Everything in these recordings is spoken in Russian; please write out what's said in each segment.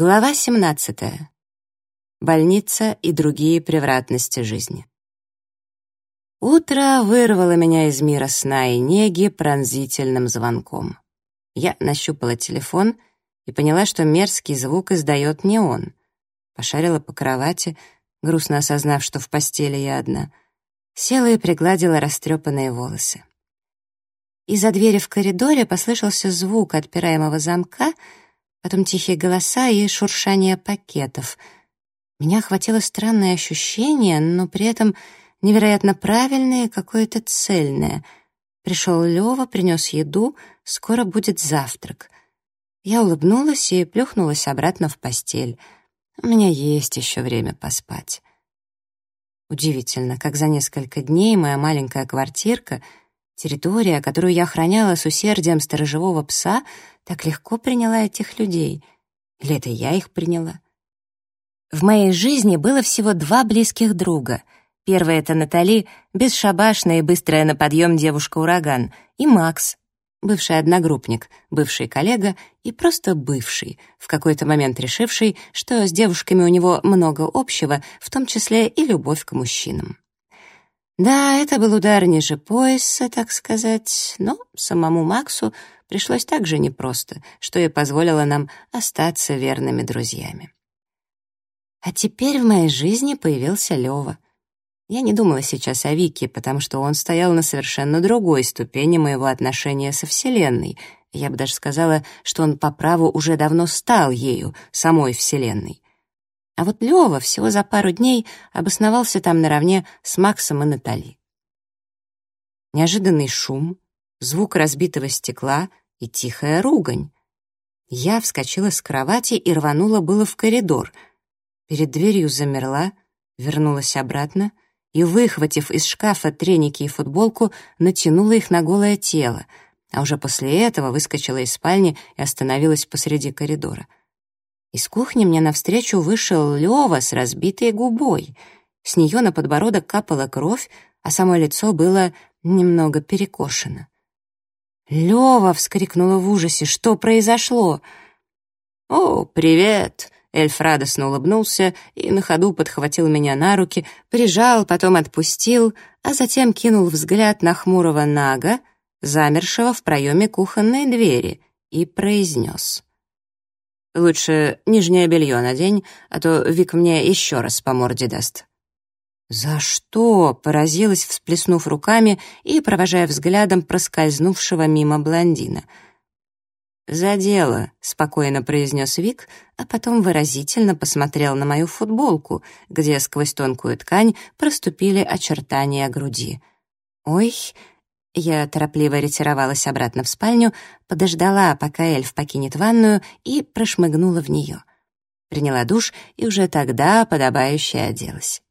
Глава 17. Больница и другие превратности жизни. Утро вырвало меня из мира сна и неги пронзительным звонком. Я нащупала телефон и поняла, что мерзкий звук издает не он. Пошарила по кровати, грустно осознав, что в постели я одна. Села и пригладила растрепанные волосы. Из-за двери в коридоре послышался звук отпираемого замка — потом тихие голоса и шуршание пакетов. Меня охватило странное ощущение, но при этом невероятно правильное и какое-то цельное. Пришел Лева, принес еду, скоро будет завтрак. Я улыбнулась и плюхнулась обратно в постель. У меня есть еще время поспать. Удивительно, как за несколько дней моя маленькая квартирка — Территория, которую я охраняла с усердием сторожевого пса, так легко приняла этих людей. Или это я их приняла? В моей жизни было всего два близких друга. Первая — это Натали, бесшабашная и быстрая на подъем девушка-ураган, и Макс, бывший одногруппник, бывший коллега и просто бывший, в какой-то момент решивший, что с девушками у него много общего, в том числе и любовь к мужчинам. Да, это был удар ниже пояса, так сказать, но самому Максу пришлось так же непросто, что и позволило нам остаться верными друзьями. А теперь в моей жизни появился Лёва. Я не думала сейчас о Вике, потому что он стоял на совершенно другой ступени моего отношения со Вселенной. Я бы даже сказала, что он по праву уже давно стал ею, самой Вселенной. А вот Лёва всего за пару дней обосновался там наравне с Максом и Натали. Неожиданный шум, звук разбитого стекла и тихая ругань. Я вскочила с кровати и рванула было в коридор. Перед дверью замерла, вернулась обратно и, выхватив из шкафа треники и футболку, натянула их на голое тело, а уже после этого выскочила из спальни и остановилась посреди коридора — из кухни мне навстречу вышел Лёва с разбитой губой. С неё на подбородок капала кровь, а само лицо было немного перекошено. «Лёва!» — вскрикнула в ужасе. «Что произошло?» «О, привет!» Эльф радостно улыбнулся и на ходу подхватил меня на руки, прижал, потом отпустил, а затем кинул взгляд на хмурого Нага, замершего в проеме кухонной двери, и произнес. Лучше нижнее белье надень, а то Вик мне еще раз по морде даст». «За что?» — поразилась, всплеснув руками и провожая взглядом проскользнувшего мимо блондина. «За дело», — спокойно произнес Вик, а потом выразительно посмотрел на мою футболку, где сквозь тонкую ткань проступили очертания груди. «Ой, я торопливо ретировалась обратно в спальню, подождала, пока эльф покинет ванную, и прошмыгнула в нее. Приняла душ и уже тогда подобающе оделась.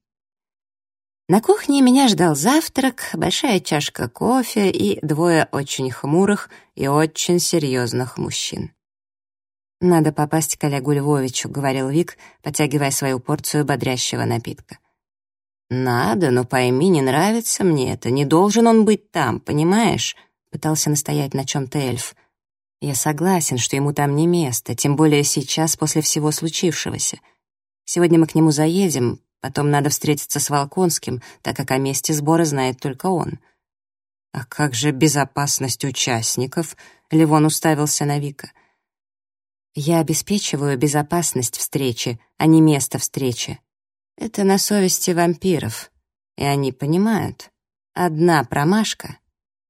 На кухне меня ждал завтрак, большая чашка кофе и двое очень хмурых и очень серьезных мужчин. «Надо попасть к Олегу Львовичу», — говорил Вик, потягивая свою порцию бодрящего напитка. «Надо, но пойми, не нравится мне это. Не должен он быть там, понимаешь?» Пытался настоять на чем-то эльф. «Я согласен, что ему там не место, тем более сейчас, после всего случившегося. Сегодня мы к нему заедем, потом надо встретиться с Волконским, так как о месте сбора знает только он». «А как же безопасность участников?» — Ливон уставился на Вика. «Я обеспечиваю безопасность встречи, а не место встречи», это на совести вампиров, и они понимают, одна промашка,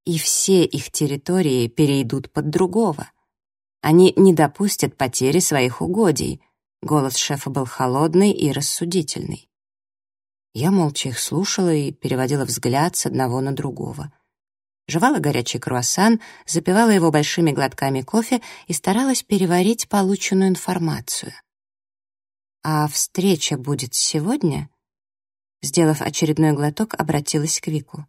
и все их территории перейдут под другого. Они не допустят потери своих угодий. Голос шефа был холодный и рассудительный. Я молча их слушала и переводила взгляд с одного на другого. Жевала горячий круассан, запивала его большими глотками кофе и старалась переварить полученную информацию. «А встреча будет сегодня?» Сделав очередной глоток, обратилась к Вику.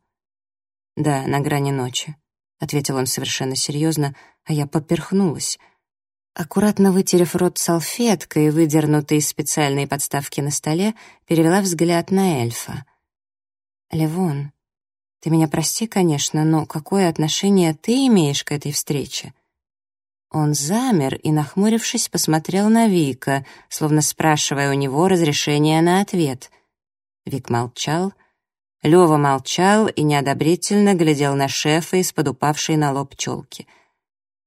«Да, на грани ночи», — ответил он совершенно серьезно, а я поперхнулась. Аккуратно вытерев рот салфеткой, выдернутой из специальной подставки на столе, перевела взгляд на эльфа. «Левон, ты меня прости, конечно, но какое отношение ты имеешь к этой встрече?» Он замер и, нахмурившись, посмотрел на Вика, словно спрашивая у него разрешения на ответ. Вик молчал. Лёва молчал и неодобрительно глядел на шефа из-под упавшей на лоб челки.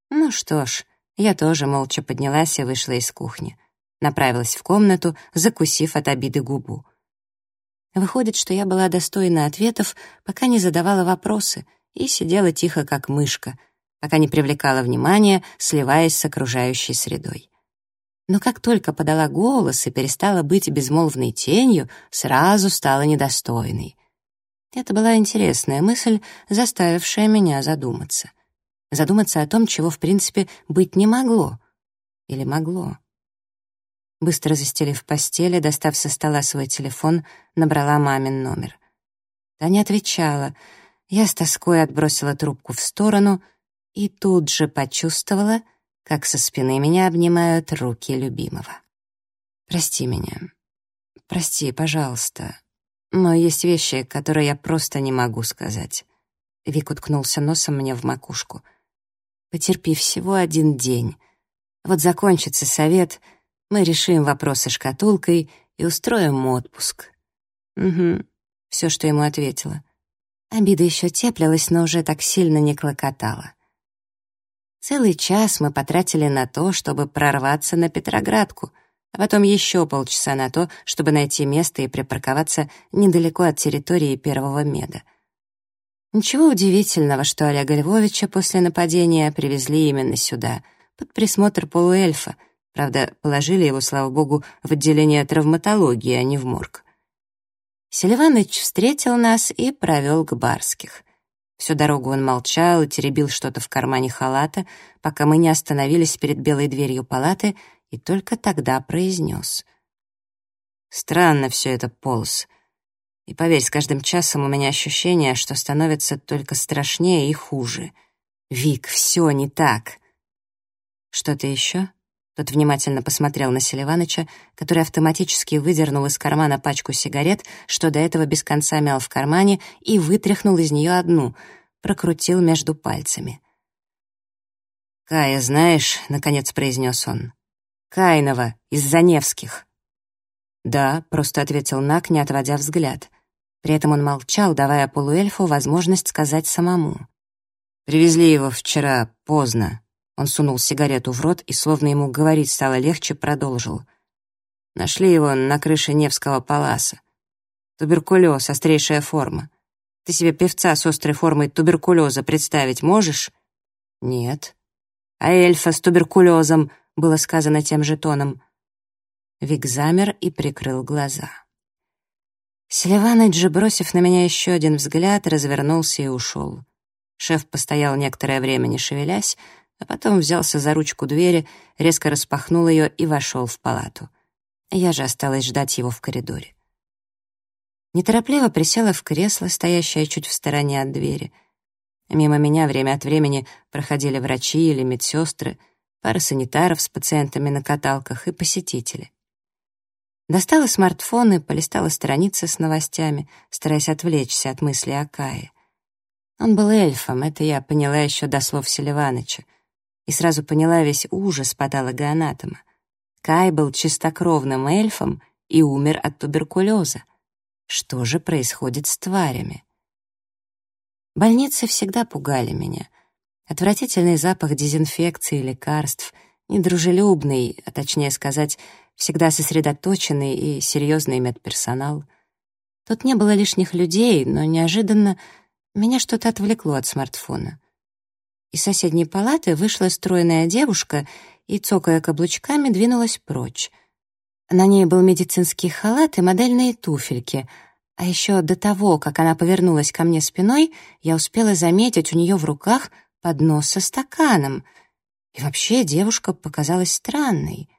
Ну что ж, я тоже молча поднялась и вышла из кухни. Направилась в комнату, закусив от обиды губу. Выходит, что я была достойна ответов, пока не задавала вопросы и сидела тихо, как мышка, пока не привлекала внимания, сливаясь с окружающей средой. Но как только подала голос и перестала быть безмолвной тенью, сразу стала недостойной. Это была интересная мысль, заставившая меня задуматься. Задуматься о том, чего, в принципе, быть не могло. Или могло. Быстро застелив постели, достав со стола свой телефон, набрала мамин номер. Та не отвечала. Я с тоской отбросила трубку в сторону и тут же почувствовала, как со спины меня обнимают руки любимого. «Прости меня. Прости, пожалуйста. Но есть вещи, которые я просто не могу сказать». Вик уткнулся носом мне в макушку. «Потерпи всего один день. Вот закончится совет — мы решим вопросы шкатулкой и устроим отпуск». «Угу», — все, что ему ответила. Обида еще теплилась, но уже так сильно не клокотала. Целый час мы потратили на то, чтобы прорваться на Петроградку, а потом еще полчаса на то, чтобы найти место и припарковаться недалеко от территории первого меда. Ничего удивительного, что Олега Львовича после нападения привезли именно сюда, под присмотр полуэльфа — Правда, положили его, слава богу, в отделение травматологии, а не в морг. Селиваныч встретил нас и провел к Барских. Всю дорогу он молчал и теребил что-то в кармане халата, пока мы не остановились перед белой дверью палаты, и только тогда произнес. «Странно все это, Полос. И поверь, с каждым часом у меня ощущение, что становится только страшнее и хуже. Вик, все не так». «Что-то еще?» Тот внимательно посмотрел на Селиваныча, который автоматически выдернул из кармана пачку сигарет, что до этого без конца мял в кармане, и вытряхнул из нее одну, прокрутил между пальцами. «Кая, знаешь», — наконец произнес он, — «Кайнова, из Заневских». «Да», — просто ответил Нак, не отводя взгляд. При этом он молчал, давая полуэльфу возможность сказать самому. «Привезли его вчера поздно. Он сунул сигарету в рот и, словно ему говорить стало легче, продолжил. Нашли его на крыше Невского паласа. Туберкулез, острейшая форма. Ты себе певца с острой формой туберкулеза представить можешь? Нет. А эльфа с туберкулезом, было сказано тем же тоном. Вик замер и прикрыл глаза. Селиваныч бросив на меня еще один взгляд, развернулся и ушел. Шеф постоял некоторое время, не шевелясь, а потом взялся за ручку двери, резко распахнул ее и вошел в палату. Я же осталась ждать его в коридоре. Неторопливо присела в кресло, стоящее чуть в стороне от двери. Мимо меня время от времени проходили врачи или медсестры, пара санитаров с пациентами на каталках и посетители. Достала смартфон и полистала страницы с новостями, стараясь отвлечься от мысли о Кае. Он был эльфом, это я поняла еще до слов Селиваныча и сразу поняла весь ужас патологоанатома. Кай был чистокровным эльфом и умер от туберкулеза. Что же происходит с тварями? Больницы всегда пугали меня. Отвратительный запах дезинфекции и лекарств, недружелюбный, а точнее сказать, всегда сосредоточенный и серьезный медперсонал. Тут не было лишних людей, но неожиданно меня что-то отвлекло от смартфона. Из соседней палаты вышла стройная девушка и, цокая каблучками, двинулась прочь. На ней был медицинский халат и модельные туфельки, а еще до того, как она повернулась ко мне спиной, я успела заметить у нее в руках поднос со стаканом. И вообще девушка показалась странной.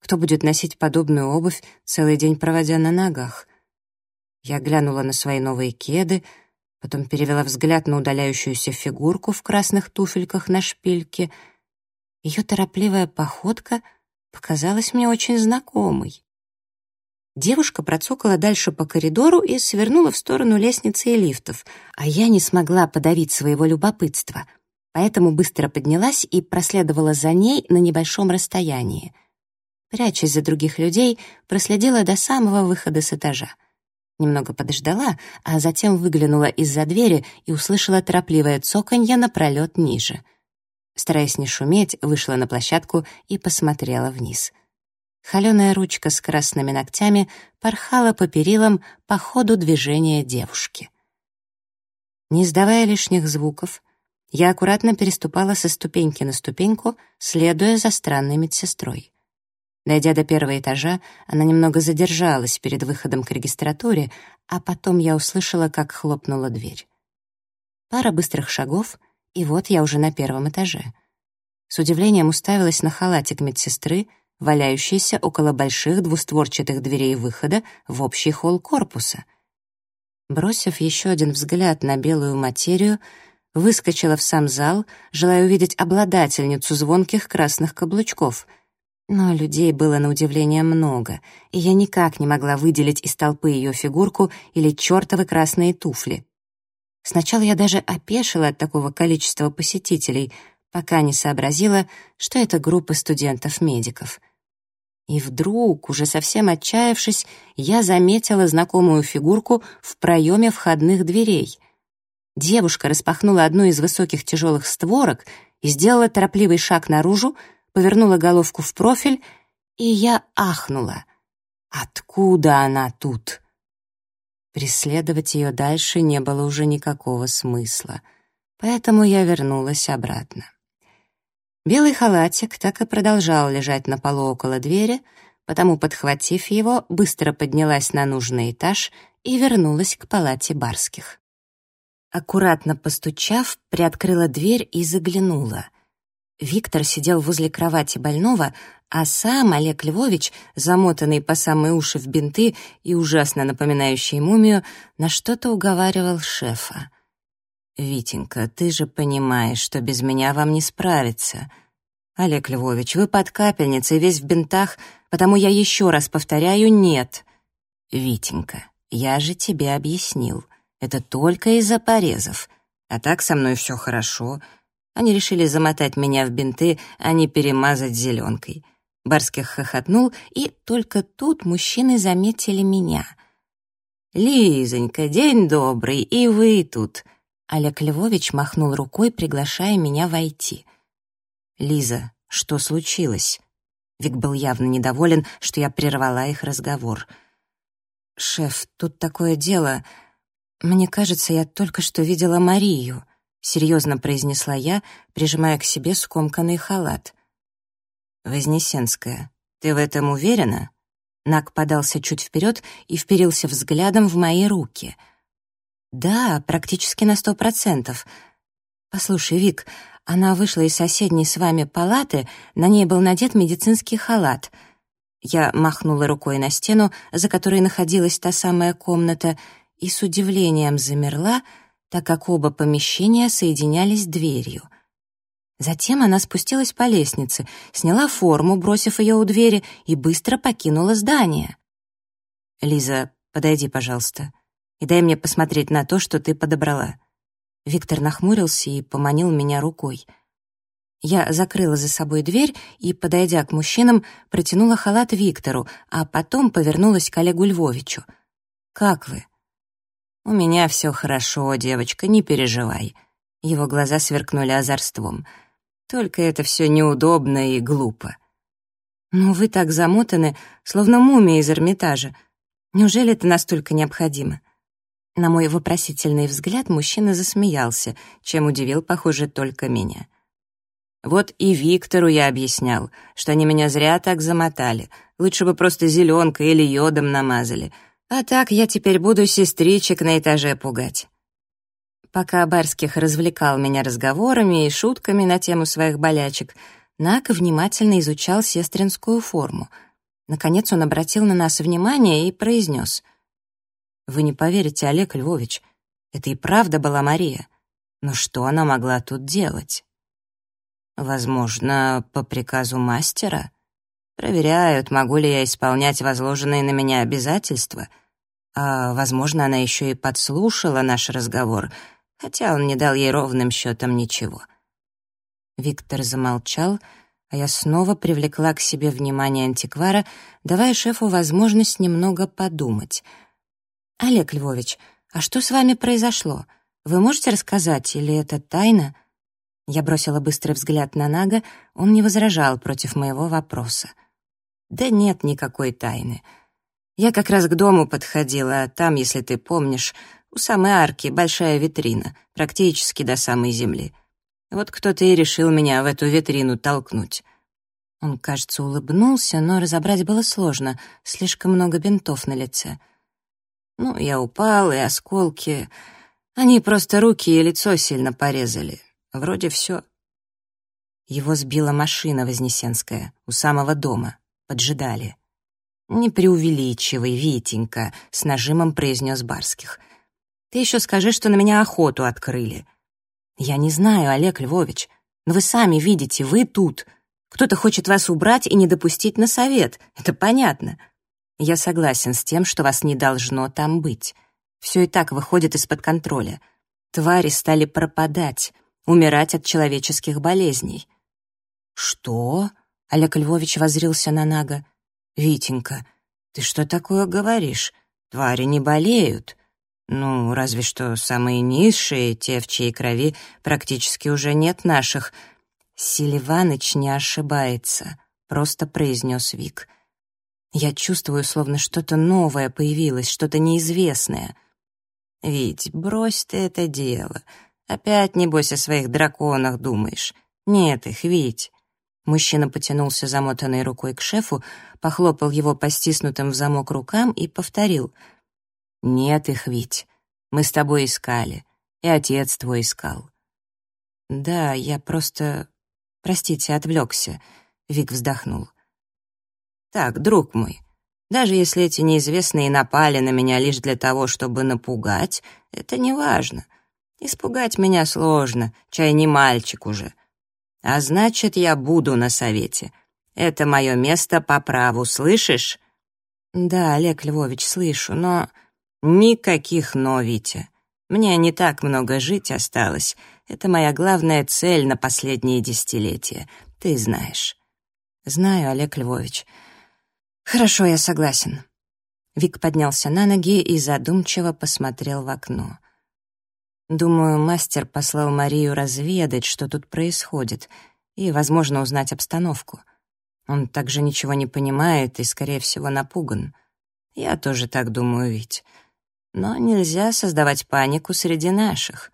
Кто будет носить подобную обувь, целый день проводя на ногах? Я глянула на свои новые кеды — потом перевела взгляд на удаляющуюся фигурку в красных туфельках на шпильке. Ее торопливая походка показалась мне очень знакомой. Девушка процокала дальше по коридору и свернула в сторону лестницы и лифтов, а я не смогла подавить своего любопытства. поэтому быстро поднялась и проследовала за ней на небольшом расстоянии. Прячась за других людей, проследила до самого выхода с этажа. Немного подождала, а затем выглянула из-за двери и услышала торопливое цоканье напролет ниже. Стараясь не шуметь, вышла на площадку и посмотрела вниз. Холеная ручка с красными ногтями порхала по перилам по ходу движения девушки. Не издавая лишних звуков, я аккуратно переступала со ступеньки на ступеньку, следуя за странной медсестрой. Дойдя до первого этажа, она немного задержалась перед выходом к регистратуре, а потом я услышала, как хлопнула дверь. Пара быстрых шагов, и вот я уже на первом этаже. С удивлением уставилась на халатик медсестры, валяющийся около больших двустворчатых дверей выхода в общий холл корпуса. Бросив еще один взгляд на белую материю, выскочила в сам зал, желая увидеть обладательницу звонких красных каблучков — но людей было на удивление много, и я никак не могла выделить из толпы ее фигурку или чертовы красные туфли. Сначала я даже опешила от такого количества посетителей, пока не сообразила, что это группа студентов-медиков. И вдруг, уже совсем отчаявшись, я заметила знакомую фигурку в проеме входных дверей. Девушка распахнула одну из высоких тяжелых створок и сделала торопливый шаг наружу, повернула головку в профиль, и я ахнула. Откуда она тут? Преследовать ее дальше не было уже никакого смысла, поэтому я вернулась обратно. Белый халатик так и продолжал лежать на полу около двери, потому, подхватив его, быстро поднялась на нужный этаж и вернулась к палате барских. Аккуратно постучав, приоткрыла дверь и заглянула — Виктор сидел возле кровати больного, а сам Олег Львович, замотанный по самые уши в бинты и ужасно напоминающий мумию, на что-то уговаривал шефа. «Витенька, ты же понимаешь, что без меня вам не справиться. Олег Львович, вы под капельницей, весь в бинтах, потому я еще раз повторяю «нет». Витенька, я же тебе объяснил, это только из-за порезов, а так со мной все хорошо». Они решили замотать меня в бинты, а не перемазать зеленкой. Барских хохотнул, и только тут мужчины заметили меня. «Лизонька, день добрый, и вы тут!» Олег Львович махнул рукой, приглашая меня войти. «Лиза, что случилось?» Вик был явно недоволен, что я прервала их разговор. «Шеф, тут такое дело. Мне кажется, я только что видела Марию». — серьезно произнесла я, прижимая к себе скомканный халат. «Вознесенская, ты в этом уверена?» Нак подался чуть вперед и вперился взглядом в мои руки. «Да, практически на сто процентов. Послушай, Вик, она вышла из соседней с вами палаты, на ней был надет медицинский халат». Я махнула рукой на стену, за которой находилась та самая комната, и с удивлением замерла, так как оба помещения соединялись дверью. Затем она спустилась по лестнице, сняла форму, бросив ее у двери, и быстро покинула здание. «Лиза, подойди, пожалуйста, и дай мне посмотреть на то, что ты подобрала». Виктор нахмурился и поманил меня рукой. Я закрыла за собой дверь и, подойдя к мужчинам, протянула халат Виктору, а потом повернулась к Олегу Львовичу. «Как вы?» «У меня все хорошо, девочка, не переживай». Его глаза сверкнули озорством. «Только это все неудобно и глупо». «Но вы так замотаны, словно мумия из Эрмитажа. Неужели это настолько необходимо?» На мой вопросительный взгляд мужчина засмеялся, чем удивил, похоже, только меня. Вот и Виктору я объяснял, что они меня зря так замотали. Лучше бы просто зеленкой или йодом намазали — а так я теперь буду сестричек на этаже пугать. Пока Барских развлекал меня разговорами и шутками на тему своих болячек, Нак внимательно изучал сестринскую форму. Наконец он обратил на нас внимание и произнес. «Вы не поверите, Олег Львович, это и правда была Мария. Но что она могла тут делать?» «Возможно, по приказу мастера?» Проверяют, могу ли я исполнять возложенные на меня обязательства. А, возможно, она еще и подслушала наш разговор, хотя он не дал ей ровным счетом ничего. Виктор замолчал, а я снова привлекла к себе внимание антиквара, давая шефу возможность немного подумать. «Олег Львович, а что с вами произошло? Вы можете рассказать, или это тайна?» Я бросила быстрый взгляд на Нага, он не возражал против моего вопроса. «Да нет никакой тайны. Я как раз к дому подходила, а там, если ты помнишь, у самой арки большая витрина, практически до самой земли. Вот кто-то и решил меня в эту витрину толкнуть». Он, кажется, улыбнулся, но разобрать было сложно, слишком много бинтов на лице. Ну, я упал, и осколки... Они просто руки и лицо сильно порезали. Вроде все. Его сбила машина вознесенская у самого дома. Поджидали. «Не преувеличивай, Витенька», — с нажимом произнес Барских. «Ты еще скажи, что на меня охоту открыли». «Я не знаю, Олег Львович, но вы сами видите, вы тут. Кто-то хочет вас убрать и не допустить на совет, это понятно. Я согласен с тем, что вас не должно там быть. Все и так выходит из-под контроля. Твари стали пропадать, умирать от человеческих болезней». «Что?» — Олег Львович возрился на Нага. «Витенька, ты что такое говоришь? Твари не болеют. Ну, разве что самые низшие, те, в чьей крови практически уже нет наших. Селиваныч не ошибается», — просто произнес Вик. «Я чувствую, словно что-то новое появилось, что-то неизвестное». «Вить, брось ты это дело. Опять, небось, о своих драконах думаешь. Нет их, Вить. Мужчина потянулся замотанной рукой к шефу, похлопал его по стиснутым в замок рукам и повторил. «Нет их ведь. Мы с тобой искали. И отец твой искал». «Да, я просто... Простите, отвлекся», — Вик вздохнул. «Так, друг мой, даже если эти неизвестные напали на меня лишь для того, чтобы напугать, это не важно. Испугать меня сложно, чай не мальчик уже. А значит, я буду на совете. Это мое место по праву, слышишь? Да, Олег Львович, слышу, но... Никаких «но», Витя. Мне не так много жить осталось. Это моя главная цель на последние десятилетия. Ты знаешь. Знаю, Олег Львович. Хорошо, я согласен. Вик поднялся на ноги и задумчиво посмотрел в окно. Думаю, мастер послал Марию разведать, что тут происходит, и, возможно, узнать обстановку. Он также ничего не понимает и, скорее всего, напуган. Я тоже так думаю, ведь. Но нельзя создавать панику среди наших.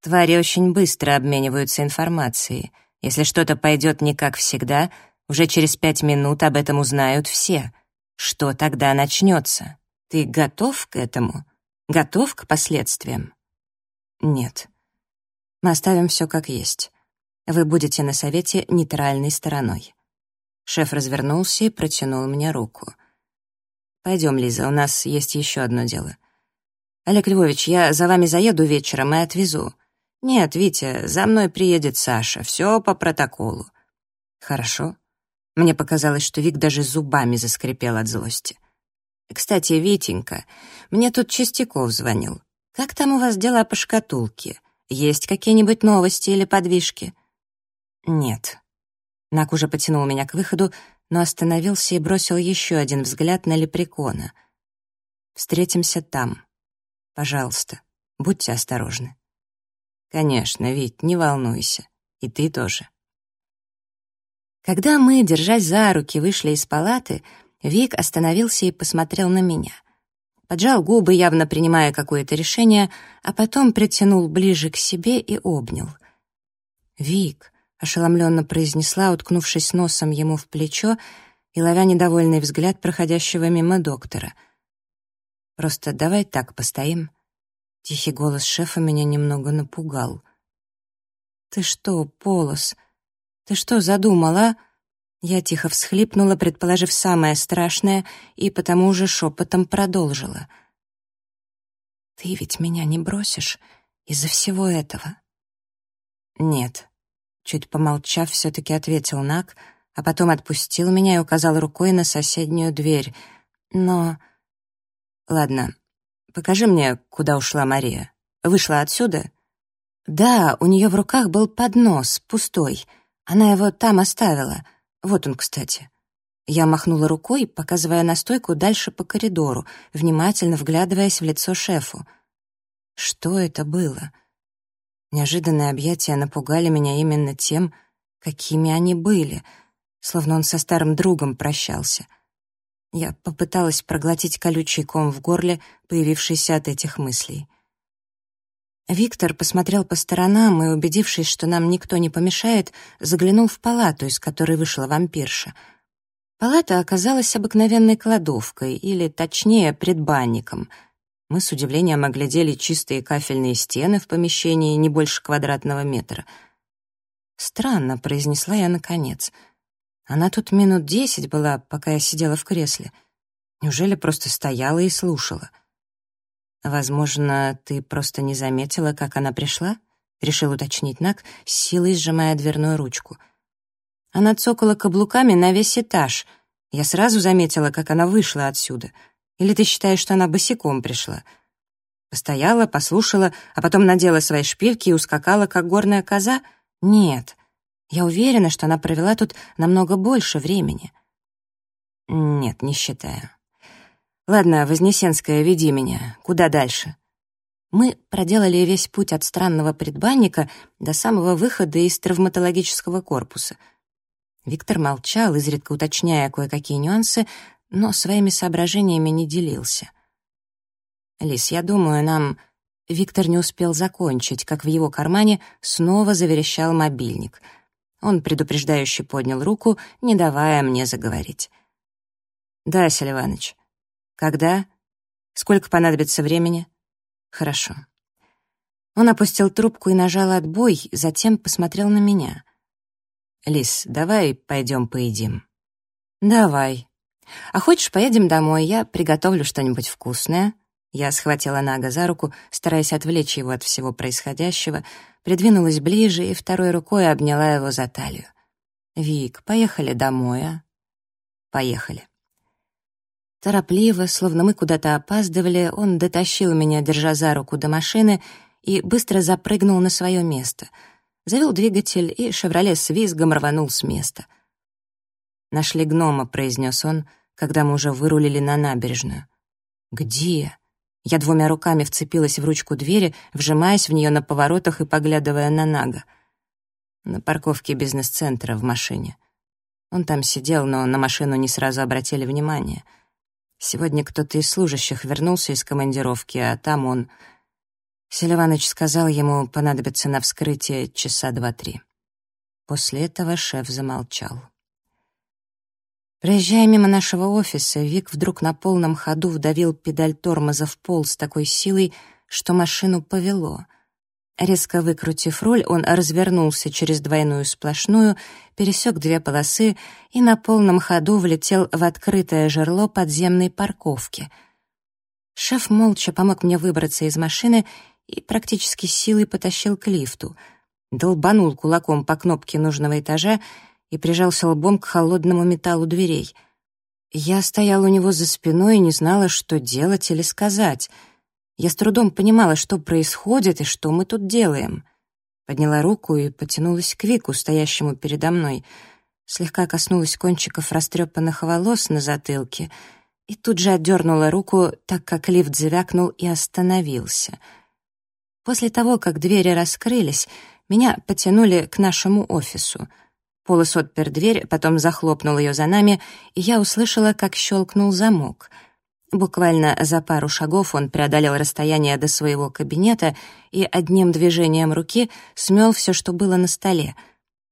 Твари очень быстро обмениваются информацией. Если что-то пойдет не как всегда, уже через пять минут об этом узнают все. Что тогда начнется? Ты готов к этому? Готов к последствиям? Нет. Мы оставим все как есть. Вы будете на совете нейтральной стороной. Шеф развернулся и протянул мне руку. Пойдем, Лиза, у нас есть еще одно дело. Олег Львович, я за вами заеду вечером и отвезу. Нет, Витя, за мной приедет Саша, все по протоколу. Хорошо. Мне показалось, что Вик даже зубами заскрипел от злости. Кстати, Витенька, мне тут Чистяков звонил. «Как там у вас дела по шкатулке? Есть какие-нибудь новости или подвижки?» «Нет». Нак уже потянул меня к выходу, но остановился и бросил еще один взгляд на лепрекона. «Встретимся там. Пожалуйста, будьте осторожны». «Конечно, Вить, не волнуйся. И ты тоже». Когда мы, держась за руки, вышли из палаты, Вик остановился и посмотрел на меня поджал губы, явно принимая какое-то решение, а потом притянул ближе к себе и обнял. «Вик», — ошеломленно произнесла, уткнувшись носом ему в плечо и ловя недовольный взгляд проходящего мимо доктора. «Просто давай так постоим». Тихий голос шефа меня немного напугал. «Ты что, Полос? Ты что задумала?» Я тихо всхлипнула, предположив самое страшное, и потому же шепотом продолжила. «Ты ведь меня не бросишь из-за всего этого?» «Нет», — чуть помолчав, все-таки ответил Нак, а потом отпустил меня и указал рукой на соседнюю дверь. «Но...» «Ладно, покажи мне, куда ушла Мария. Вышла отсюда?» «Да, у нее в руках был поднос, пустой». Она его там оставила. Вот он, кстати». Я махнула рукой, показывая на стойку дальше по коридору, внимательно вглядываясь в лицо шефу. Что это было? Неожиданные объятия напугали меня именно тем, какими они были, словно он со старым другом прощался. Я попыталась проглотить колючий ком в горле, появившийся от этих мыслей. Виктор посмотрел по сторонам и, убедившись, что нам никто не помешает, заглянул в палату, из которой вышла вампирша. Палата оказалась обыкновенной кладовкой, или, точнее, предбанником. Мы с удивлением оглядели чистые кафельные стены в помещении не больше квадратного метра. «Странно», — произнесла я наконец. «Она тут минут десять была, пока я сидела в кресле. Неужели просто стояла и слушала?» «Возможно, ты просто не заметила, как она пришла?» — решил уточнить Нак, с силой сжимая дверную ручку. Она цокала каблуками на весь этаж. Я сразу заметила, как она вышла отсюда. Или ты считаешь, что она босиком пришла?» Постояла, послушала, а потом надела свои шпильки и ускакала, как горная коза? Нет. Я уверена, что она провела тут намного больше времени. Нет, не считаю. «Ладно, Вознесенская, веди меня. Куда дальше?» Мы проделали весь путь от странного предбанника до самого выхода из травматологического корпуса. Виктор молчал, изредка уточняя кое-какие нюансы, но своими соображениями не делился. «Лис, я думаю, нам...» Виктор не успел закончить, как в его кармане снова заверещал мобильник. Он предупреждающе поднял руку, не давая мне заговорить. «Да, Селиваныч, когда? Сколько понадобится времени? Хорошо. Он опустил трубку и нажал отбой, затем посмотрел на меня. «Лис, давай пойдем поедим». «Давай. А хочешь, поедем домой, я приготовлю что-нибудь вкусное?» Я схватила Нага за руку, стараясь отвлечь его от всего происходящего, придвинулась ближе и второй рукой обняла его за талию. «Вик, поехали домой, а?» «Поехали». Торопливо, словно мы куда-то опаздывали, он дотащил меня, держа за руку до машины, и быстро запрыгнул на свое место. Завел двигатель, и «Шевроле» с визгом рванул с места. «Нашли гнома», — произнес он, когда мы уже вырулили на набережную. «Где?» Я двумя руками вцепилась в ручку двери, вжимаясь в нее на поворотах и поглядывая на Нага. На парковке бизнес-центра в машине. Он там сидел, но на машину не сразу обратили внимание — Сегодня кто-то из служащих вернулся из командировки, а там он... Селиваныч сказал ему, понадобится на вскрытие часа два-три. После этого шеф замолчал. Проезжая мимо нашего офиса, Вик вдруг на полном ходу вдавил педаль тормоза в пол с такой силой, что машину повело. Резко выкрутив руль, он развернулся через двойную сплошную, пересек две полосы и на полном ходу влетел в открытое жерло подземной парковки. Шеф молча помог мне выбраться из машины и практически силой потащил к лифту. Долбанул кулаком по кнопке нужного этажа и прижался лбом к холодному металлу дверей. Я стоял у него за спиной и не знала, что делать или сказать — я с трудом понимала, что происходит и что мы тут делаем. Подняла руку и потянулась к Вику, стоящему передо мной. Слегка коснулась кончиков растрепанных волос на затылке и тут же отдернула руку, так как лифт завякнул и остановился. После того, как двери раскрылись, меня потянули к нашему офису. Полос отпер дверь, потом захлопнул ее за нами, и я услышала, как щелкнул замок — Буквально за пару шагов он преодолел расстояние до своего кабинета и одним движением руки смел все, что было на столе.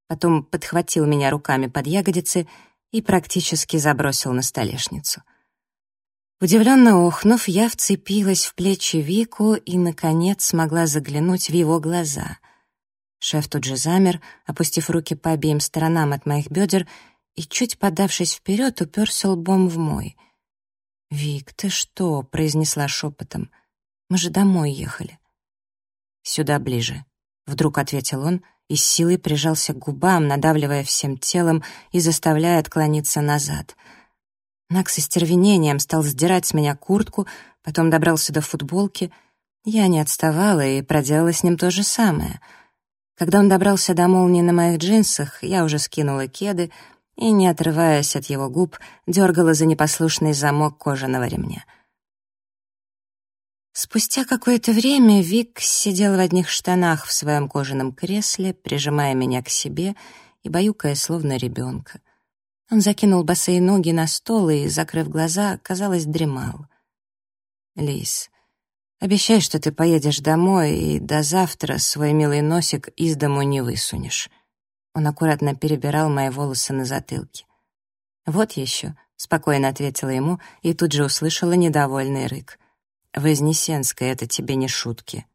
Потом подхватил меня руками под ягодицы и практически забросил на столешницу. Удивленно охнув, я вцепилась в плечи Вику и, наконец, смогла заглянуть в его глаза. Шеф тут же замер, опустив руки по обеим сторонам от моих бедер и, чуть подавшись вперед, уперся лбом в мой — «Вик, ты что?» — произнесла шепотом. «Мы же домой ехали». «Сюда ближе», — вдруг ответил он и с силой прижался к губам, надавливая всем телом и заставляя отклониться назад. Нак с остервенением стал сдирать с меня куртку, потом добрался до футболки. Я не отставала и проделала с ним то же самое. Когда он добрался до молнии на моих джинсах, я уже скинула кеды и, не отрываясь от его губ, дергала за непослушный замок кожаного ремня. Спустя какое-то время Вик сидел в одних штанах в своем кожаном кресле, прижимая меня к себе и баюкая, словно ребенка. Он закинул босые ноги на стол и, закрыв глаза, казалось, дремал. «Лис, обещай, что ты поедешь домой и до завтра свой милый носик из дому не высунешь». Он аккуратно перебирал мои волосы на затылке. «Вот еще», — спокойно ответила ему и тут же услышала недовольный рык. «Вознесенская, это тебе не шутки.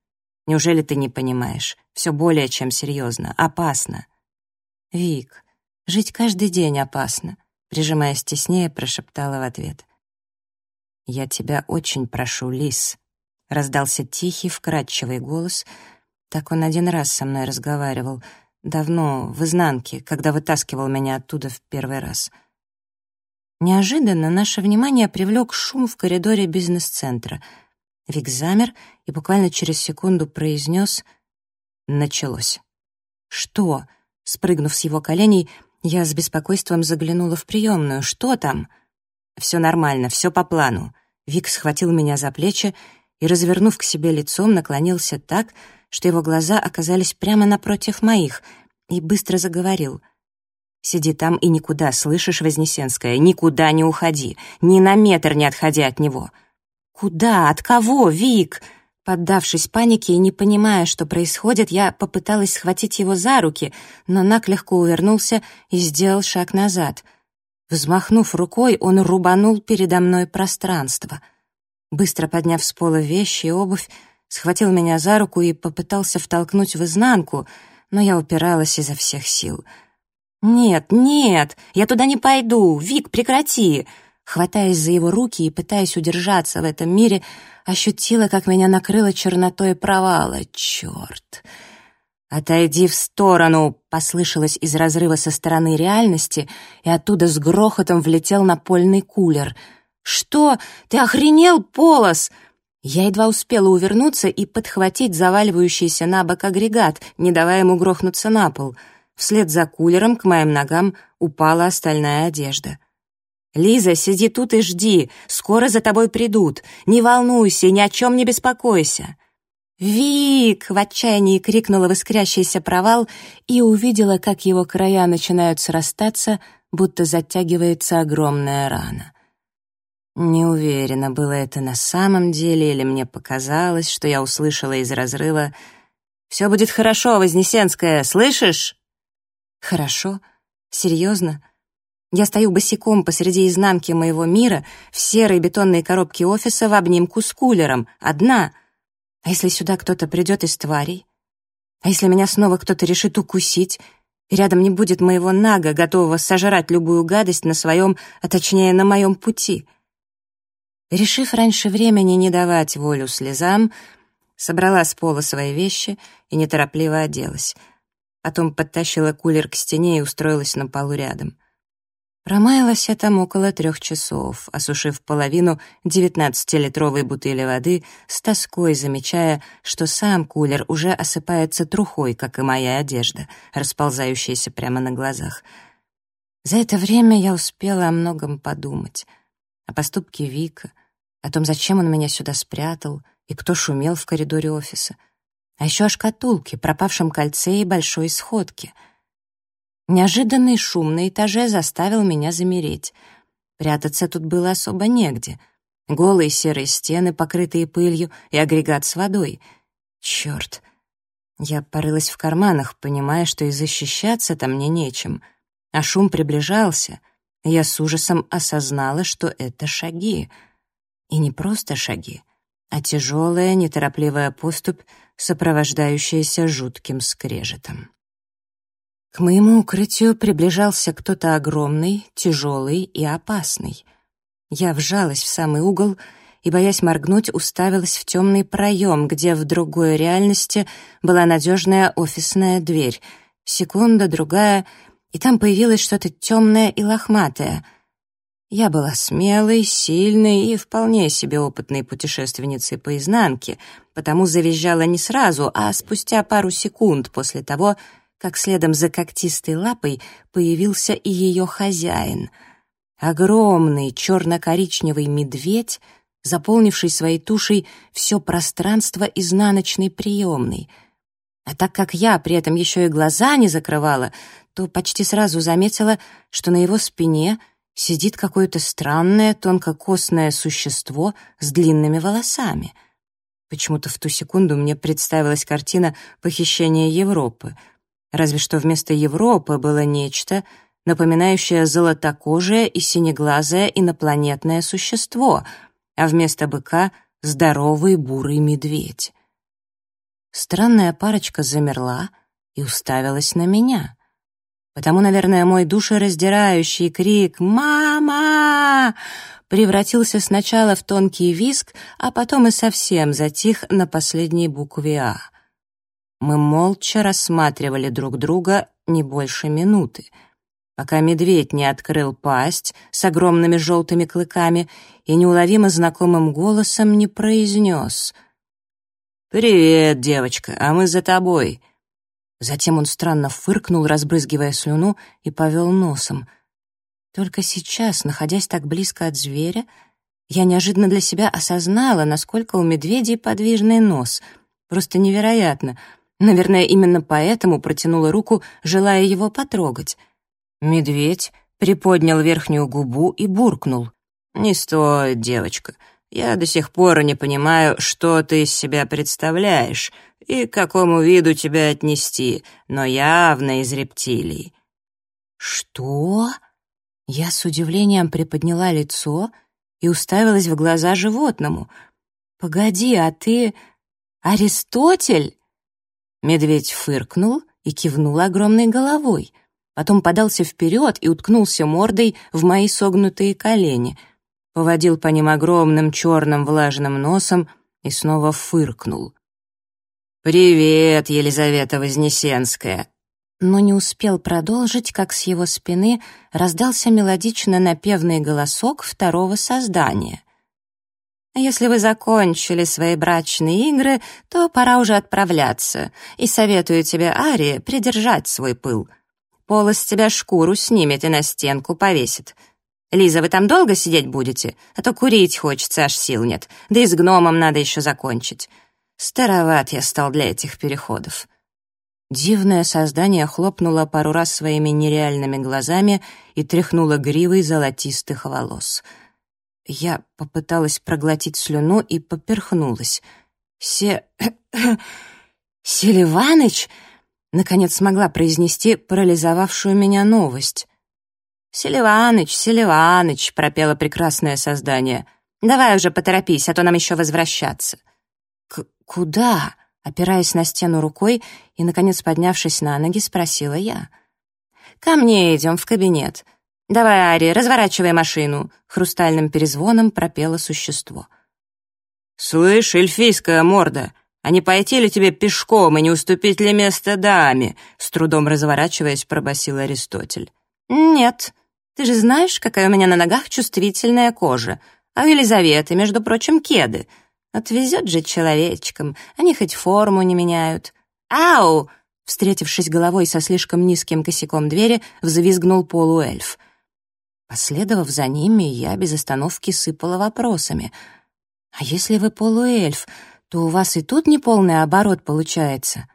Неужели ты не понимаешь? Все более чем серьезно, опасно». «Вик, жить каждый день опасно», — прижимаясь теснее, прошептала в ответ. «Я тебя очень прошу, Лис», — раздался тихий, вкрадчивый голос. Так он один раз со мной разговаривал — Давно, в изнанке, когда вытаскивал меня оттуда в первый раз. Неожиданно наше внимание привлек шум в коридоре бизнес-центра. Вик замер и буквально через секунду произнес «Началось». «Что?» Спрыгнув с его коленей, я с беспокойством заглянула в приемную. «Что там?» «Все нормально, все по плану». Вик схватил меня за плечи и, развернув к себе лицом, наклонился так, что его глаза оказались прямо напротив моих, и быстро заговорил. «Сиди там и никуда, слышишь, Вознесенская, никуда не уходи, ни на метр не отходи от него». «Куда? От кого, Вик?» Поддавшись панике и не понимая, что происходит, я попыталась схватить его за руки, но Нак легко увернулся и сделал шаг назад. Взмахнув рукой, он рубанул передо мной пространство. Быстро подняв с пола вещи и обувь, схватил меня за руку и попытался втолкнуть в изнанку, но я упиралась изо всех сил. «Нет, нет, я туда не пойду! Вик, прекрати!» Хватаясь за его руки и пытаясь удержаться в этом мире, ощутила, как меня накрыло чернотой провала. «Черт!» «Отойди в сторону!» — послышалось из разрыва со стороны реальности, и оттуда с грохотом влетел напольный кулер. «Что? Ты охренел, Полос?» Я едва успела увернуться и подхватить заваливающийся на бок агрегат, не давая ему грохнуться на пол. Вслед за кулером к моим ногам упала остальная одежда. «Лиза, сиди тут и жди, скоро за тобой придут. Не волнуйся, ни о чем не беспокойся». «Вик!» — в отчаянии крикнула в искрящийся провал и увидела, как его края начинают срастаться, будто затягивается огромная рана. Не уверена, было это на самом деле или мне показалось, что я услышала из разрыва «Все будет хорошо, Вознесенская, слышишь?» «Хорошо? Серьезно?» Я стою босиком посреди изнанки моего мира в серой бетонной коробке офиса в обнимку с кулером, одна. А если сюда кто-то придет из тварей? А если меня снова кто-то решит укусить, и рядом не будет моего нага, готового сожрать любую гадость на своем, а точнее на моем пути?» Решив раньше времени не давать волю слезам, собрала с пола свои вещи и неторопливо оделась. Потом подтащила кулер к стене и устроилась на полу рядом. Промаялась я там около трех часов, осушив половину девятнадцатилитровой бутыли воды, с тоской замечая, что сам кулер уже осыпается трухой, как и моя одежда, расползающаяся прямо на глазах. За это время я успела о многом подумать о поступке Вика, о том, зачем он меня сюда спрятал и кто шумел в коридоре офиса, а еще о шкатулке, пропавшем кольце и большой сходке. Неожиданный шум на этаже заставил меня замереть. Прятаться тут было особо негде. Голые серые стены, покрытые пылью, и агрегат с водой. Черт! Я порылась в карманах, понимая, что и защищаться-то мне нечем. А шум приближался — я с ужасом осознала, что это шаги. И не просто шаги, а тяжелая, неторопливая поступь, сопровождающаяся жутким скрежетом. К моему укрытию приближался кто-то огромный, тяжелый и опасный. Я вжалась в самый угол и, боясь моргнуть, уставилась в темный проем, где в другой реальности была надежная офисная дверь. Секунда, другая — и там появилось что-то темное и лохматое. Я была смелой, сильной и вполне себе опытной путешественницей по изнанке, потому завизжала не сразу, а спустя пару секунд после того, как следом за когтистой лапой появился и ее хозяин. Огромный черно-коричневый медведь, заполнивший своей тушей все пространство изнаночной приемной. А так как я при этом еще и глаза не закрывала, то почти сразу заметила, что на его спине — сидит какое-то странное тонкокосное существо с длинными волосами. Почему-то в ту секунду мне представилась картина похищения Европы. Разве что вместо Европы было нечто, напоминающее золотокожее и синеглазое инопланетное существо, а вместо быка — здоровый бурый медведь. Странная парочка замерла и уставилась на меня. Потому, наверное, мой душераздирающий крик «Мама!» превратился сначала в тонкий визг, а потом и совсем затих на последней букве «А». Мы молча рассматривали друг друга не больше минуты, пока медведь не открыл пасть с огромными желтыми клыками и неуловимо знакомым голосом не произнес «Привет, девочка, а мы за тобой». Затем он странно фыркнул, разбрызгивая слюну, и повел носом. Только сейчас, находясь так близко от зверя, я неожиданно для себя осознала, насколько у медведей подвижный нос. Просто невероятно. Наверное, именно поэтому протянула руку, желая его потрогать. Медведь приподнял верхнюю губу и буркнул. «Не стоит, девочка. Я до сих пор не понимаю, что ты из себя представляешь и к какому виду тебя отнести, но явно из рептилий». «Что?» Я с удивлением приподняла лицо и уставилась в глаза животному. «Погоди, а ты Аристотель?» Медведь фыркнул и кивнул огромной головой. Потом подался вперед и уткнулся мордой в мои согнутые колени. Поводил по ним огромным черным влажным носом и снова фыркнул. «Привет, Елизавета Вознесенская!» Но не успел продолжить, как с его спины раздался мелодично-напевный голосок второго создания. «Если вы закончили свои брачные игры, то пора уже отправляться, и советую тебе, Ари, придержать свой пыл. Полос тебя шкуру снимет и на стенку повесит. Лиза, вы там долго сидеть будете? А то курить хочется, аж сил нет, да и с гномом надо еще закончить». Староват я стал для этих переходов. Дивное создание хлопнуло пару раз своими нереальными глазами и тряхнуло гривой золотистых волос. Я попыталась проглотить слюну и поперхнулась. «Се... Селиваныч?» Наконец смогла произнести парализовавшую меня новость. «Селиваныч, Селиваныч», — пропело прекрасное создание. «Давай уже поторопись, а то нам еще возвращаться». К «Куда?» — опираясь на стену рукой и, наконец, поднявшись на ноги, спросила я. «Ко мне идем в кабинет. Давай, Ари, разворачивай машину», — хрустальным перезвоном пропело существо. «Слышь, эльфийская морда, а не пойти ли тебе пешком и не уступить ли место даме?» С трудом разворачиваясь, пробасил Аристотель. «Нет, ты же знаешь, какая у меня на ногах чувствительная кожа, а у Елизаветы, между прочим, кеды. Отвезет же человечкам, они хоть форму не меняют. «Ау!» Встретившись головой со слишком низким косяком двери, взвизгнул полуэльф. Последовав за ними, я без остановки сыпала вопросами. «А если вы полуэльф, то у вас и тут неполный оборот получается?»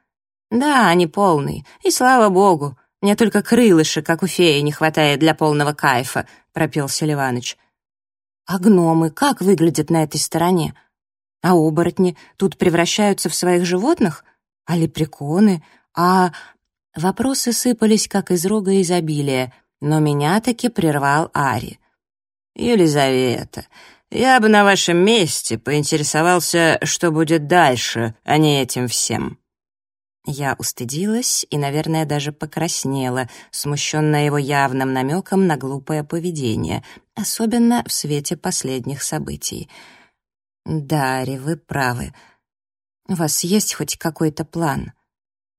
«Да, не полный, и слава богу. Мне только крылышек, как у феи, не хватает для полного кайфа», — пропел Селиваныч. «А гномы как выглядят на этой стороне?» А оборотни тут превращаются в своих животных? А лепреконы? А... Вопросы сыпались, как из рога изобилия, но меня таки прервал Ари. «Елизавета, я бы на вашем месте поинтересовался, что будет дальше, а не этим всем». Я устыдилась и, наверное, даже покраснела, смущенная его явным намеком на глупое поведение, особенно в свете последних событий — «Да, вы правы. У вас есть хоть какой-то план?»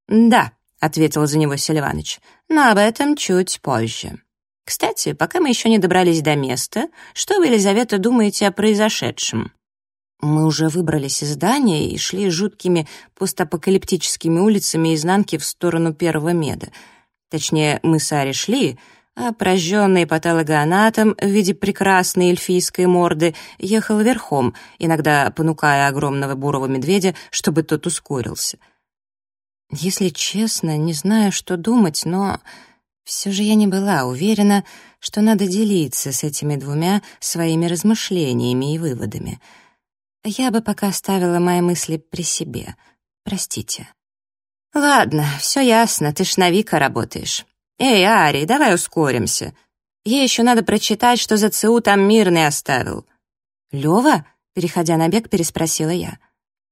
«Да», — ответил за него Селиваныч, — «но об этом чуть позже». Кстати, пока мы еще не добрались до места, что вы, Елизавета, думаете о произошедшем?» Мы уже выбрались из здания и шли жуткими постапокалиптическими улицами изнанки в сторону первого меда. Точнее, мы с Ари шли, а прожженный патологоанатом в виде прекрасной эльфийской морды ехал верхом, иногда понукая огромного бурого медведя, чтобы тот ускорился. Если честно, не знаю, что думать, но все же я не была уверена, что надо делиться с этими двумя своими размышлениями и выводами — я бы пока оставила мои мысли при себе. Простите. Ладно, все ясно, ты ж на Вика работаешь. Эй, Ари, давай ускоримся. Ей еще надо прочитать, что за ЦУ там мирный оставил. Лева? Переходя на бег, переспросила я.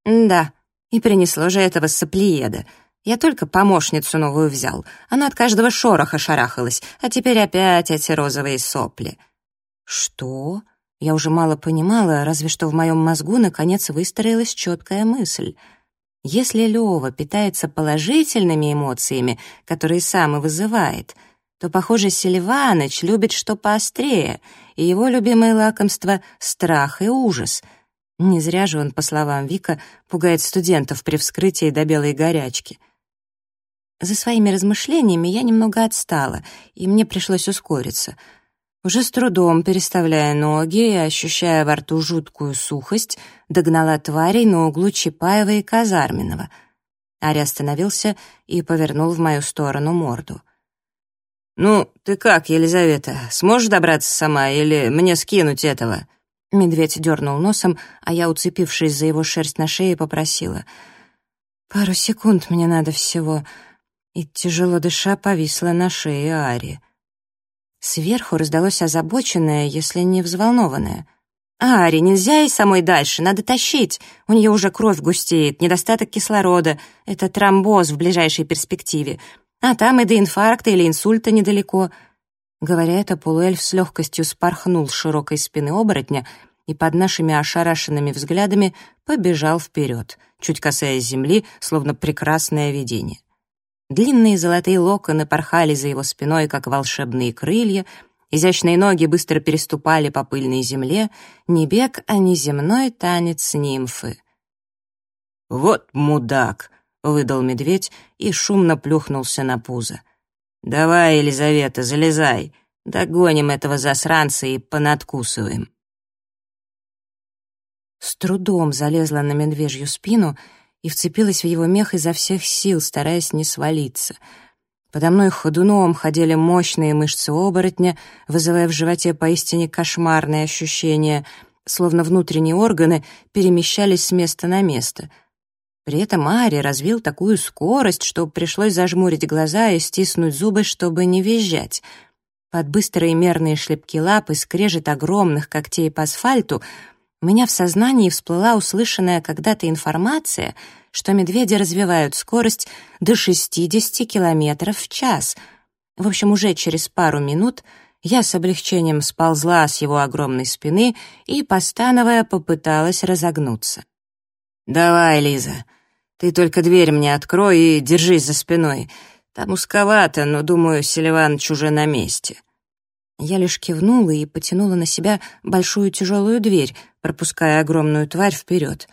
Да, и принесло же этого соплиеда. Я только помощницу новую взял. Она от каждого шороха шарахалась, а теперь опять эти розовые сопли. Что? Я уже мало понимала, разве что в моем мозгу наконец выстроилась четкая мысль. Если Лёва питается положительными эмоциями, которые сам и вызывает, то, похоже, Сильваныч любит что поострее, и его любимое лакомство — страх и ужас. Не зря же он, по словам Вика, пугает студентов при вскрытии до белой горячки. За своими размышлениями я немного отстала, и мне пришлось ускориться — уже с трудом переставляя ноги и ощущая во рту жуткую сухость, догнала тварей на углу Чапаева и Казарминова. Ари остановился и повернул в мою сторону морду. «Ну, ты как, Елизавета, сможешь добраться сама или мне скинуть этого?» Медведь дернул носом, а я, уцепившись за его шерсть на шее, попросила. «Пару секунд мне надо всего». И, тяжело дыша, повисла на шее Ари. Сверху раздалось озабоченное, если не взволнованное. «Ари, нельзя и самой дальше, надо тащить. У нее уже кровь густеет, недостаток кислорода. Это тромбоз в ближайшей перспективе. А там и до инфаркта или инсульта недалеко». Говоря это, полуэльф с легкостью спорхнул с широкой спины оборотня и под нашими ошарашенными взглядами побежал вперед, чуть касаясь земли, словно прекрасное видение. Длинные золотые локоны порхали за его спиной, как волшебные крылья, изящные ноги быстро переступали по пыльной земле, не бег, а не земной танец нимфы. «Вот мудак!» — выдал медведь и шумно плюхнулся на пузо. «Давай, Елизавета, залезай, догоним этого засранца и понадкусываем». С трудом залезла на медвежью спину — и вцепилась в его мех изо всех сил, стараясь не свалиться. Подо мной ходуном ходили мощные мышцы оборотня, вызывая в животе поистине кошмарные ощущения, словно внутренние органы перемещались с места на место. При этом Ари развил такую скорость, что пришлось зажмурить глаза и стиснуть зубы, чтобы не визжать. Под быстрые мерные шлепки лап и скрежет огромных когтей по асфальту — у меня в сознании всплыла услышанная когда-то информация, что медведи развивают скорость до 60 километров в час. В общем, уже через пару минут я с облегчением сползла с его огромной спины и, постановая, попыталась разогнуться. «Давай, Лиза, ты только дверь мне открой и держись за спиной. Там узковато, но, думаю, Селиваныч уже на месте». Я лишь кивнула и потянула на себя большую тяжелую дверь, пропуская огромную тварь вперед.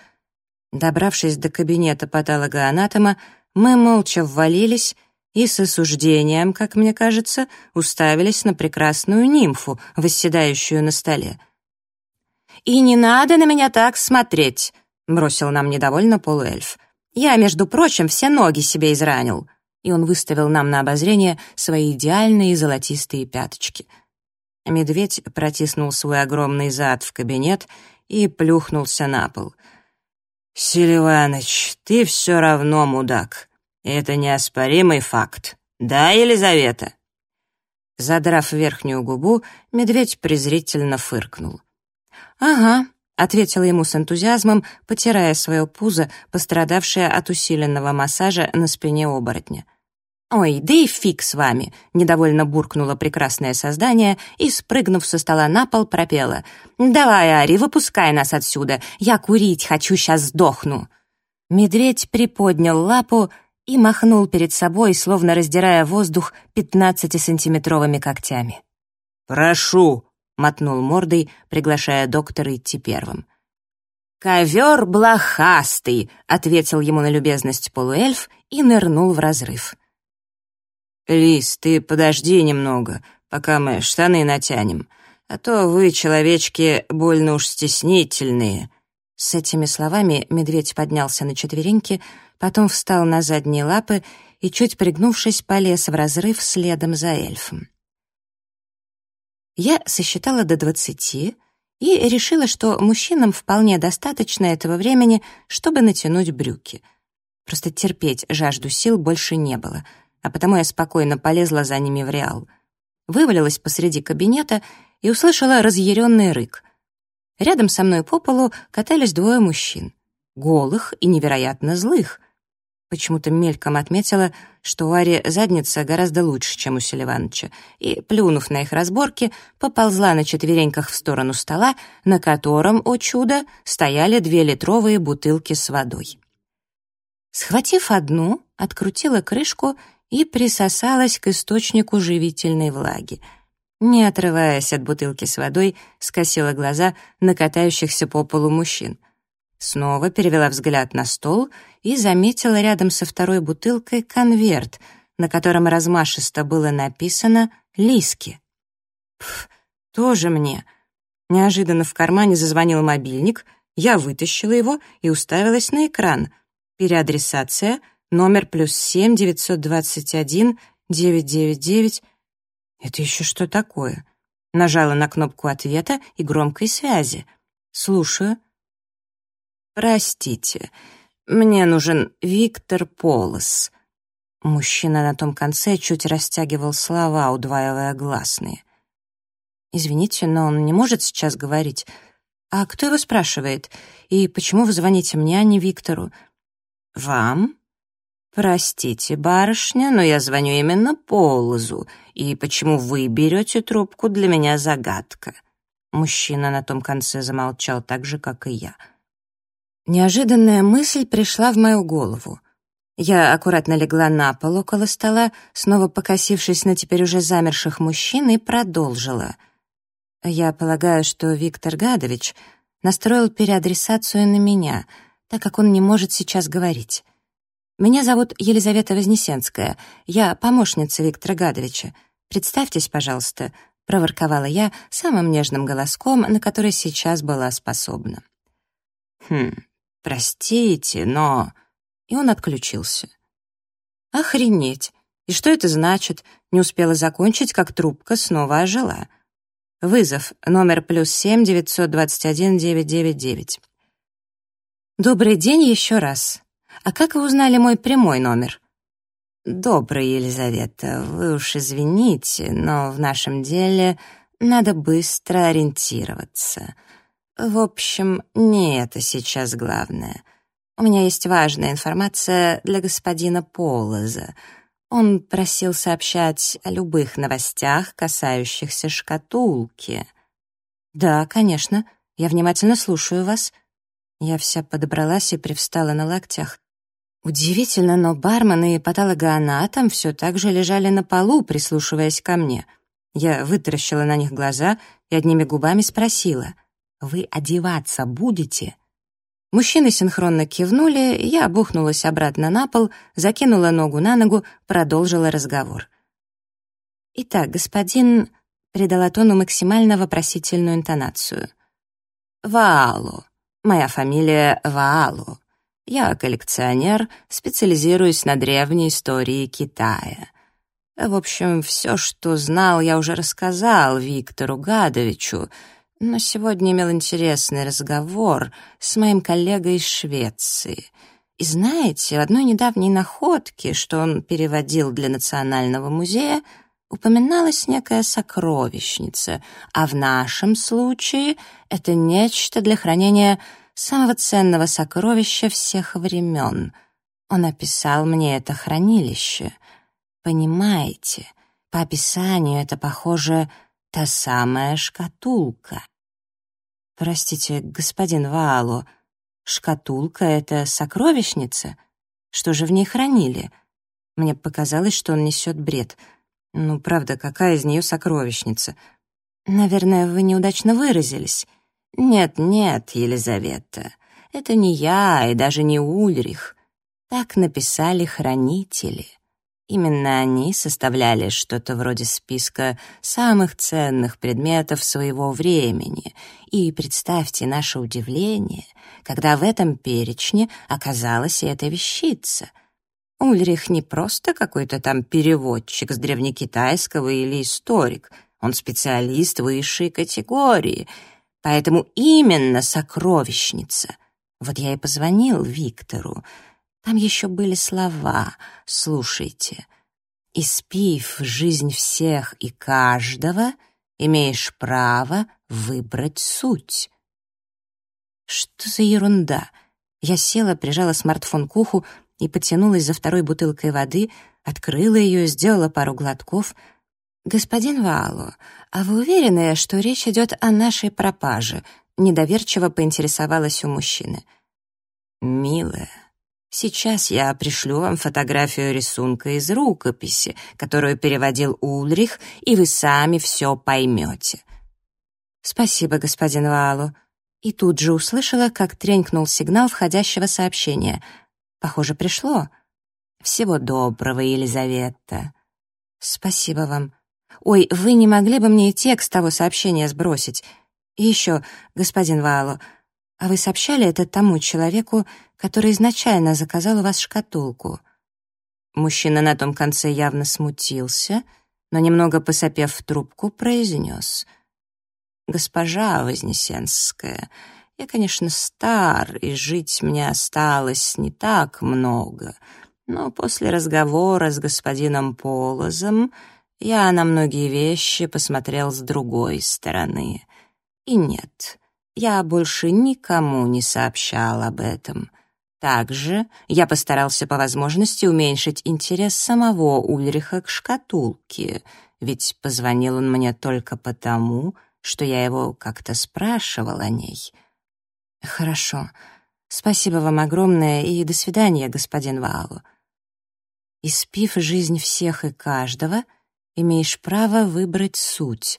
Добравшись до кабинета патологоанатома, мы молча ввалились и с осуждением, как мне кажется, уставились на прекрасную нимфу, восседающую на столе. «И не надо на меня так смотреть», — бросил нам недовольно полуэльф. «Я, между прочим, все ноги себе изранил». И он выставил нам на обозрение свои идеальные золотистые пяточки — Медведь протиснул свой огромный зад в кабинет и плюхнулся на пол. «Селиваныч, ты все равно мудак. Это неоспоримый факт. Да, Елизавета?» Задрав верхнюю губу, медведь презрительно фыркнул. «Ага», — ответила ему с энтузиазмом, потирая свое пузо, пострадавшее от усиленного массажа на спине оборотня. «Ой, да и фиг с вами!» — недовольно буркнуло прекрасное создание и, спрыгнув со стола на пол, пропела. «Давай, Ари, выпускай нас отсюда! Я курить хочу, сейчас сдохну!» Медведь приподнял лапу и махнул перед собой, словно раздирая воздух пятнадцатисантиметровыми когтями. «Прошу», — мотнул мордой, приглашая доктора идти первым. «Ковер блохастый», — ответил ему на любезность полуэльф и нырнул в разрыв. «Лис, ты подожди немного, пока мы штаны натянем, а то вы, человечки, больно уж стеснительные». С этими словами медведь поднялся на четвереньки, потом встал на задние лапы и, чуть пригнувшись, полез в разрыв следом за эльфом. Я сосчитала до двадцати — и решила, что мужчинам вполне достаточно этого времени, чтобы натянуть брюки. Просто терпеть жажду сил больше не было, а потому я спокойно полезла за ними в реал. Вывалилась посреди кабинета и услышала разъяренный рык. Рядом со мной по полу катались двое мужчин. Голых и невероятно злых — Почему-то мельком отметила, что у Ари задница гораздо лучше, чем у Селивановича, и, плюнув на их разборки, поползла на четвереньках в сторону стола, на котором, о чудо, стояли две литровые бутылки с водой. Схватив одну, открутила крышку и присосалась к источнику живительной влаги. Не отрываясь от бутылки с водой, скосила глаза на катающихся по полу мужчин — Снова перевела взгляд на стол и заметила рядом со второй бутылкой конверт, на котором размашисто было написано «Лиски». Пф, тоже мне. Неожиданно в кармане зазвонил мобильник, я вытащила его и уставилась на экран. Переадресация, номер плюс семь девятьсот двадцать один девять девять девять. Это еще что такое? Нажала на кнопку ответа и громкой связи. Слушаю. «Простите, мне нужен Виктор Полос». Мужчина на том конце чуть растягивал слова, удваивая гласные. «Извините, но он не может сейчас говорить. А кто его спрашивает? И почему вы звоните мне, а не Виктору?» «Вам?» «Простите, барышня, но я звоню именно Полозу, и почему вы берете трубку, для меня загадка». Мужчина на том конце замолчал так же, как и я. Неожиданная мысль пришла в мою голову. Я аккуратно легла на пол около стола, снова покосившись на теперь уже замерших мужчин, и продолжила. Я полагаю, что Виктор Гадович настроил переадресацию на меня, так как он не может сейчас говорить. Меня зовут Елизавета Вознесенская, я помощница Виктора Гадовича. Представьтесь, пожалуйста, проворковала я самым нежным голоском, на который сейчас была способна. Хм, «Простите, но...» И он отключился. «Охренеть! И что это значит?» Не успела закончить, как трубка снова ожила. Вызов. Номер плюс семь девятьсот двадцать один девять девять девять. «Добрый день еще раз. А как вы узнали мой прямой номер?» «Добрый, Елизавета, вы уж извините, но в нашем деле надо быстро ориентироваться. В общем, не это сейчас главное. У меня есть важная информация для господина Полоза. Он просил сообщать о любых новостях, касающихся шкатулки. Да, конечно. Я внимательно слушаю вас. Я вся подобралась и привстала на локтях. Удивительно, но бармен и патологоанатом все так же лежали на полу, прислушиваясь ко мне. Я вытаращила на них глаза и одними губами спросила — вы одеваться будете?» Мужчины синхронно кивнули, я бухнулась обратно на пол, закинула ногу на ногу, продолжила разговор. «Итак, господин...» — придала тону максимально вопросительную интонацию. «Ваалу. Моя фамилия Ваалу. Я коллекционер, специализируюсь на древней истории Китая. В общем, все, что знал, я уже рассказал Виктору Гадовичу, но сегодня имел интересный разговор с моим коллегой из Швеции. И знаете, в одной недавней находке, что он переводил для Национального музея, упоминалась некая сокровищница, а в нашем случае это нечто для хранения самого ценного сокровища всех времен. Он описал мне это хранилище. Понимаете, по описанию это похоже Та самая шкатулка. Простите, господин Ваалу, шкатулка — это сокровищница? Что же в ней хранили? Мне показалось, что он несет бред. Ну, правда, какая из нее сокровищница? Наверное, вы неудачно выразились. Нет-нет, Елизавета, это не я и даже не Ульрих. Так написали хранители. Именно они составляли что-то вроде списка самых ценных предметов своего времени. И представьте наше удивление, когда в этом перечне оказалась и эта вещица. Ульрих не просто какой-то там переводчик с древнекитайского или историк, он специалист высшей категории, поэтому именно сокровищница. Вот я и позвонил Виктору, там еще были слова, слушайте. «Испив жизнь всех и каждого, имеешь право выбрать суть». Что за ерунда? Я села, прижала смартфон к уху и потянулась за второй бутылкой воды, открыла ее, сделала пару глотков. «Господин Ваалу, а вы уверены, что речь идет о нашей пропаже?» Недоверчиво поинтересовалась у мужчины. «Милая, Сейчас я пришлю вам фотографию рисунка из рукописи, которую переводил Ульрих, и вы сами все поймете. Спасибо, господин Ваалу. И тут же услышала, как тренькнул сигнал входящего сообщения. Похоже, пришло. Всего доброго, Елизавета. Спасибо вам. Ой, вы не могли бы мне текст того сообщения сбросить? И еще, господин Ваалу, а вы сообщали это тому человеку, который изначально заказал у вас шкатулку?» Мужчина на том конце явно смутился, но, немного посопев в трубку, произнес. «Госпожа Вознесенская, я, конечно, стар, и жить мне осталось не так много, но после разговора с господином Полозом я на многие вещи посмотрел с другой стороны. И нет, я больше никому не сообщал об этом. Также я постарался по возможности уменьшить интерес самого Ульриха к шкатулке, ведь позвонил он мне только потому, что я его как-то спрашивал о ней. «Хорошо. Спасибо вам огромное и до свидания, господин Ваалу. Испив жизнь всех и каждого, имеешь право выбрать суть».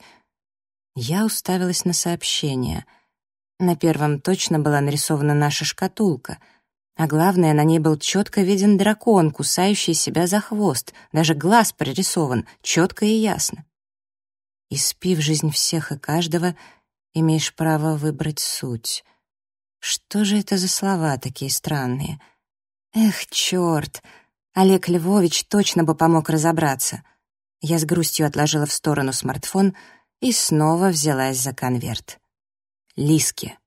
Я уставилась на сообщение — на первом точно была нарисована наша шкатулка, а главное, на ней был четко виден дракон, кусающий себя за хвост, даже глаз прорисован, четко и ясно. И спив жизнь всех и каждого, имеешь право выбрать суть. Что же это за слова такие странные? Эх, черт! Олег Львович точно бы помог разобраться. Я с грустью отложила в сторону смартфон и снова взялась за конверт. Лиске.